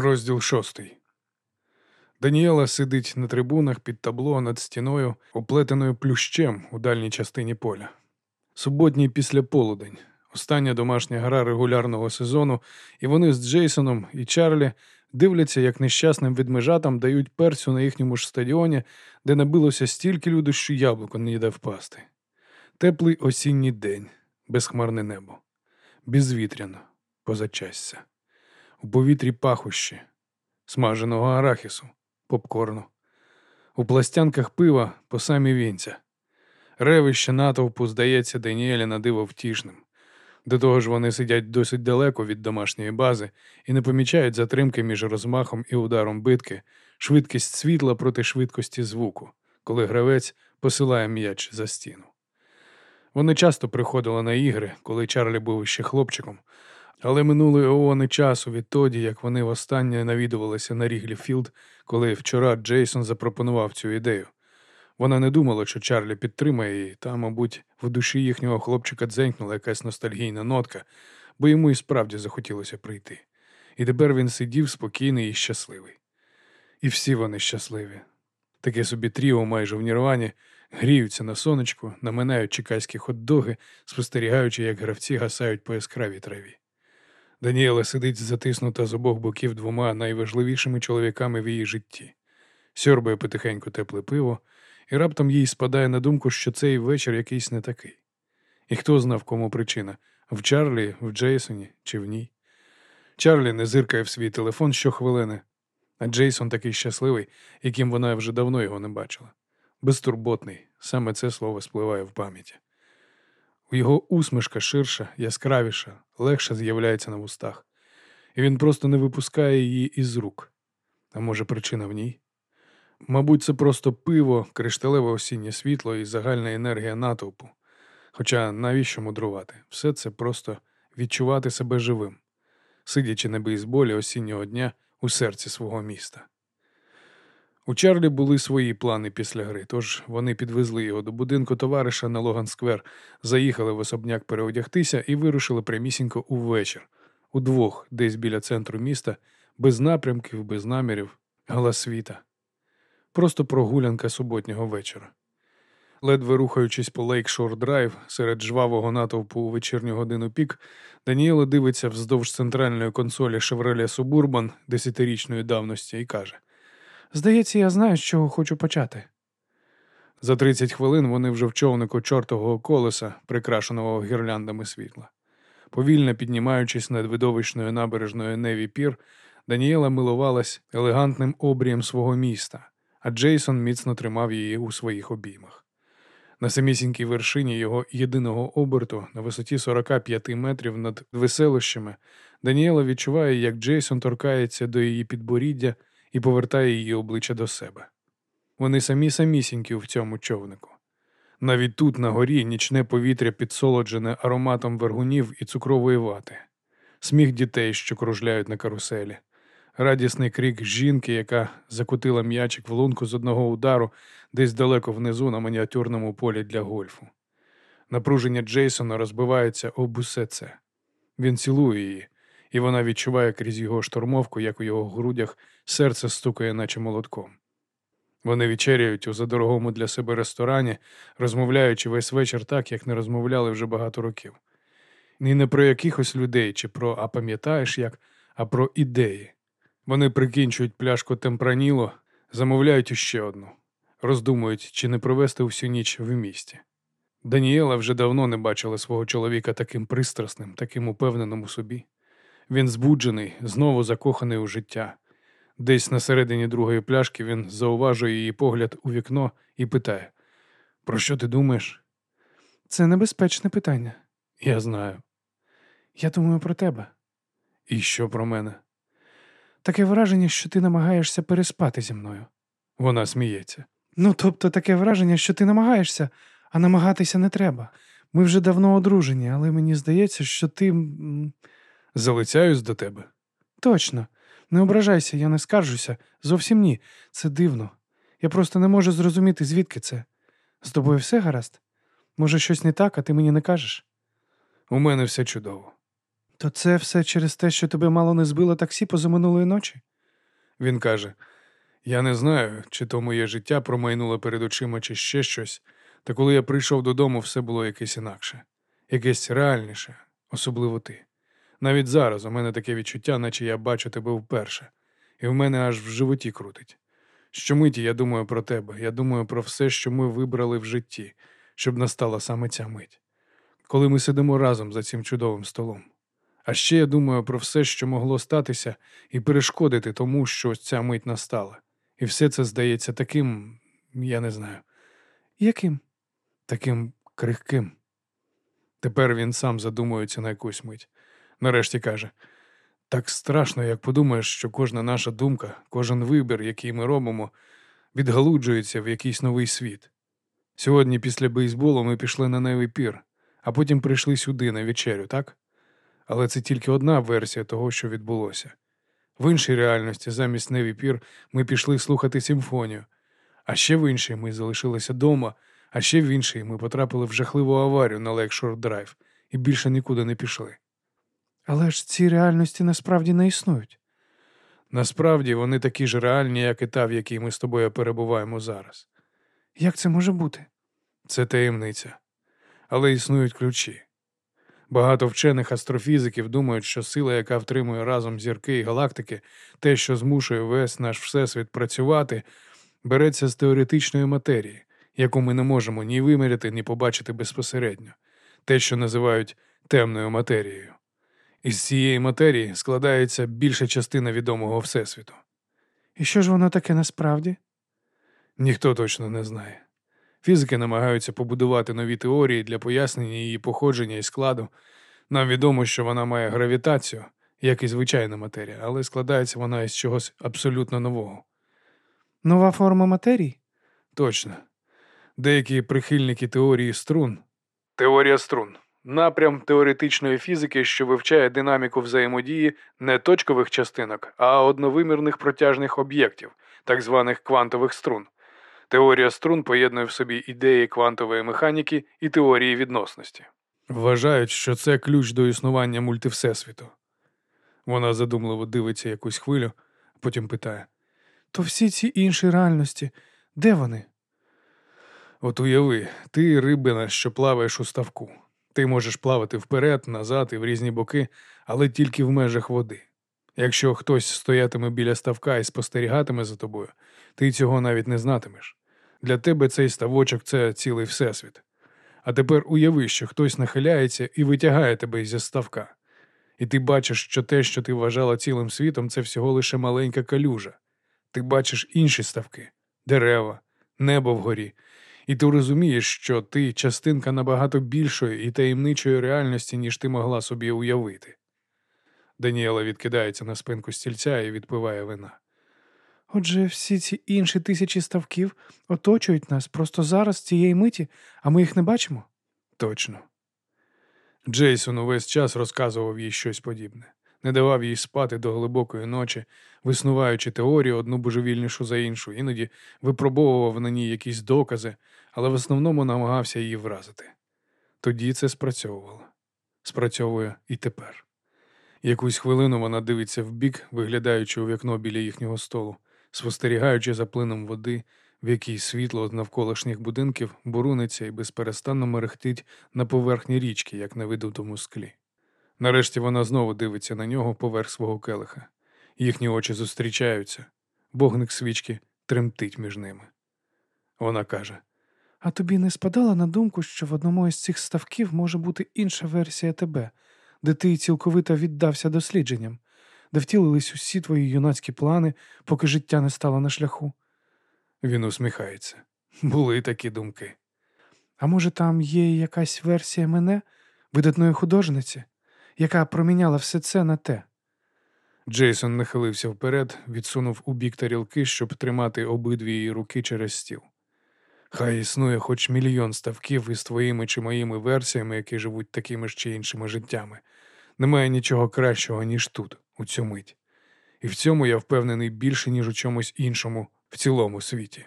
Розділ шостий. Даніела сидить на трибунах під табло над стіною, оплетеною плющем у дальній частині поля. Суботній післяполудень. Остання домашня гра регулярного сезону, і вони з Джейсоном і Чарлі дивляться, як нещасним відмежатам дають перцю на їхньому ж стадіоні, де набилося стільки людей, що яблуко не йде впасти. Теплий осінній день, безхмарне небо, безвітряно, позачасся. У повітрі пахощі, смаженого арахісу, попкорну, у пластянках пива по самі вінця. Ревище натовпу здається Даніелі на диво втішним. До того ж, вони сидять досить далеко від домашньої бази і не помічають затримки між розмахом і ударом битки, швидкість світла проти швидкості звуку, коли гравець посилає м'яч за стіну. Вони часто приходили на ігри, коли Чарлі був ще хлопчиком, але минули еони часу відтоді, як вони востаннє навідувалися на Ріглі Філд, коли вчора Джейсон запропонував цю ідею. Вона не думала, що Чарлі підтримає її, та, мабуть, в душі їхнього хлопчика дзенькнула якась ностальгійна нотка, бо йому і справді захотілося прийти. І тепер він сидів спокійний і щасливий. І всі вони щасливі. Таке собі тріо майже в нірвані, гріються на сонечку, наминають чекайські хот-доги, спостерігаючи, як гравці гасають по яскравій траві. Даніела сидить затиснута з обох боків двома найважливішими чоловіками в її житті, сьорбає потихеньку тепле пиво, і раптом їй спадає на думку, що цей вечір якийсь не такий. І хто знав, кому причина в Чарлі, в Джейсоні чи в ній. Чарлі не зиркає в свій телефон щохвилини, а Джейсон такий щасливий, яким вона вже давно його не бачила. Безтурботний, саме це слово спливає в пам'яті. Його усмішка ширша, яскравіша, легше з'являється на вустах, і він просто не випускає її із рук. А може, причина в ній? Мабуть, це просто пиво, кришталеве осіннє світло і загальна енергія натовпу. Хоча навіщо мудрувати? Все це просто відчувати себе живим, сидячи на бейсболі осіннього дня у серці свого міста. У Чарлі були свої плани після гри, тож вони підвезли його до будинку товариша на Логан Сквер, заїхали в особняк переодягтися і вирушили прямісінько увечір, удвох, десь біля центру міста, без напрямків, без намірів, гала світа. Просто прогулянка суботнього вечора. Ледве рухаючись по Лейкшор Драйв серед жвавого натовпу у вечірню годину пік, Даніело дивиться вздовж центральної консолі Chevrolet Suburban десятирічної давності і каже: Здається, я знаю, з чого хочу почати. За 30 хвилин вони вже в човнику чортового колеса, прикрашеного гірляндами світла. Повільно піднімаючись над видовищною набережною Неві Пір, Даніела милувалась елегантним обрієм свого міста, а Джейсон міцно тримав її у своїх обіймах. На самісінькій вершині його єдиного оберту на висоті 45 метрів над веселощами Даніела відчуває, як Джейсон торкається до її підборіддя і повертає її обличчя до себе. Вони самі самісінькі в цьому човнику. Навіть тут, на горі, нічне повітря підсолоджене ароматом вергунів і цукрової вати, сміх дітей, що кружляють на каруселі, радісний крик жінки, яка закутила м'ячик в лунку з одного удару десь далеко внизу на мініатюрному полі для гольфу. Напруження Джейсона розбивається об усе це. Він цілує її, і вона відчуває крізь його штормовку, як у його грудях серце стукає, наче молотком. Вони вечеряють у задорогому для себе ресторані, розмовляючи весь вечір так, як не розмовляли вже багато років. І не про якихось людей чи про а пам'ятаєш як, а про ідеї. Вони прикінчують пляшку темпраніло, замовляють іще одну, роздумують, чи не провести всю ніч в місті. Даніела вже давно не бачила свого чоловіка таким пристрасним, таким упевненим у собі. Він збуджений, знову закоханий у життя. Десь на середині другої пляшки він зауважує її погляд у вікно і питає: Про що ти думаєш? Це небезпечне питання. Я знаю. Я думаю про тебе. І що про мене? Таке враження, що ти намагаєшся переспати зі мною. Вона сміється. Ну, тобто таке враження, що ти намагаєшся, а намагатися не треба. Ми вже давно одружені, але мені здається, що ти. Залицяюсь до тебе. Точно. Не ображайся, я не скаржуся. Зовсім ні. Це дивно. Я просто не можу зрозуміти, звідки це. З тобою все гаразд? Може, щось не так, а ти мені не кажеш? У мене все чудово. То це все через те, що тебе мало не збило таксі позаминулої ночі? Він каже: Я не знаю, чи то моє життя промайнуло перед очима, чи ще щось, та коли я прийшов додому, все було якесь інакше, якесь реальніше, особливо ти. Навіть зараз у мене таке відчуття, наче я бачу тебе вперше, і в мене аж в животі крутить. Щомиті я думаю про тебе, я думаю про все, що ми вибрали в житті, щоб настала саме ця мить, коли ми сидимо разом за цим чудовим столом. А ще я думаю про все, що могло статися, і перешкодити тому, що ця мить настала. І все це здається таким, я не знаю, Яким? таким крихким. Тепер він сам задумується на якусь мить. Нарешті каже: так страшно, як подумаєш, що кожна наша думка, кожен вибір, який ми робимо, відгалуджується в якийсь новий світ. Сьогодні, після бейсболу, ми пішли на Невий пір, а потім прийшли сюди на вечерю, так? Але це тільки одна версія того, що відбулося. В іншій реальності, замість Неві пір, ми пішли слухати симфонію, а ще в іншій ми залишилися вдома, а ще в іншій ми потрапили в жахливу аварію на Лейкшор Драйв і більше нікуди не пішли. Але ж ці реальності насправді не існують. Насправді вони такі ж реальні, як і та, в якій ми з тобою перебуваємо зараз. Як це може бути? Це таємниця. Але існують ключі. Багато вчених астрофізиків думають, що сила, яка втримує разом зірки і галактики, те, що змушує весь наш всесвіт працювати, береться з теоретичної матерії, яку ми не можемо ні виміряти, ні побачити безпосередньо, те, що називають темною матерією. Із цієї матерії складається більша частина відомого Всесвіту. І що ж воно таке насправді? Ніхто точно не знає. Фізики намагаються побудувати нові теорії для пояснення її походження і складу. Нам відомо, що вона має гравітацію, як і звичайна матерія, але складається вона із чогось абсолютно нового. Нова форма матерії? Точно. Деякі прихильники теорії струн. Теорія струн напрям теоретичної фізики, що вивчає динаміку взаємодії не точкових частинок, а одновимірних протяжних об'єктів, так званих квантових струн. Теорія струн поєднує в собі ідеї квантової механіки і теорії відносності. Вважають, що це ключ до існування мультивсесвіту. Вона задумливо дивиться якусь хвилю, потім питає: То всі ці інші реальності, де вони? От уяви, ти рибина, що плаваєш у ставку. Ти можеш плавати вперед, назад і в різні боки, але тільки в межах води. Якщо хтось стоятиме біля ставка і спостерігатиме за тобою, ти цього навіть не знатимеш. Для тебе цей ставочок це цілий всесвіт. А тепер уяви, що хтось нахиляється і витягає тебе зі ставка. І ти бачиш, що те, що ти вважала цілим світом, це всього лише маленька калюжа. Ти бачиш інші ставки, дерева, небо вгорі, і ти розумієш, що ти частинка набагато більшої і таємничої реальності, ніж ти могла собі уявити. Даніела відкидається на спинку стільця і відпиває вина. Отже, всі ці інші тисячі ставків оточують нас просто зараз, цієї миті, а ми їх не бачимо? Точно. Джейсон увесь час розказував їй щось подібне, не давав їй спати до глибокої ночі, виснуваючи теорію одну божевільнішу за іншу, іноді випробовував на ній якісь докази, але в основному намагався її вразити. Тоді це спрацьовувало. Спрацьовує і тепер. Якусь хвилину вона дивиться вбік, виглядаючи у вікно біля їхнього столу, спостерігаючи за плином води, в якій світло з навколишніх будинків буруниться і безперестанно мерехтить на поверхні річки, як на видутому склі. Нарешті вона знову дивиться на нього поверх свого келиха. Їхні очі зустрічаються, вогник свічки тремтить між ними. Вона каже: А тобі не спадало на думку, що в одному із цих ставків може бути інша версія тебе, де ти цілковито віддався дослідженням, де втілились усі твої юнацькі плани, поки життя не стало на шляху? Він усміхається. Були такі думки. А може, там є якась версія мене, видатної художниці, яка проміняла все це на те? Джейсон нахилився вперед, відсунув у бік тарілки, щоб тримати обидві її руки через стіл. Хай існує хоч мільйон ставків із твоїми чи моїми версіями, які живуть такими ж чи іншими життями. Немає нічого кращого, ніж тут, у цю мить. І в цьому я впевнений більше, ніж у чомусь іншому в цілому світі.